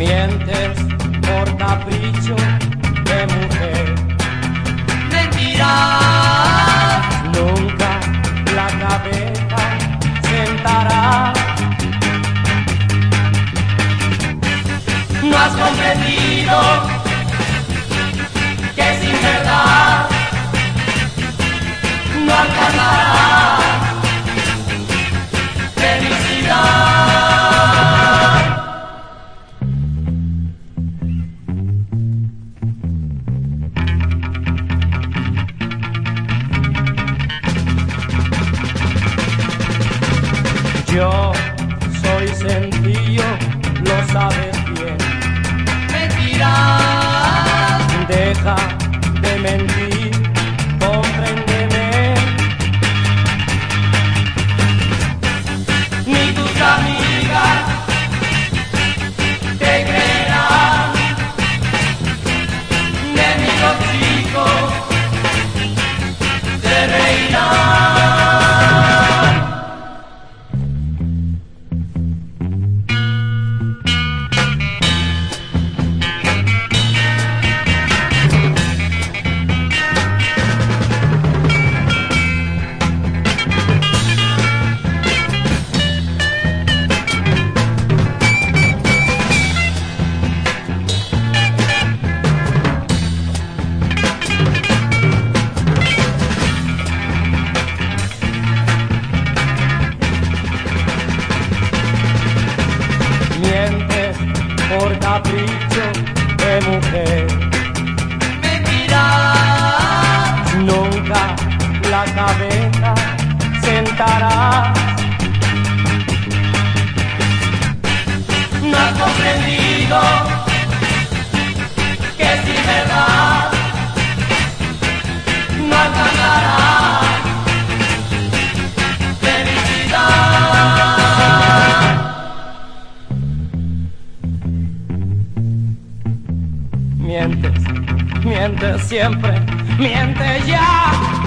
mientes por capricho de mujer. Mentiras. Nunca la cabeza sentará. No has comprendido que sin verdad no alcanzará. Por capricho de mujer. Mentirás. Nunca la cabeza sentarás. Mientes, mientes siempre, mientes ya.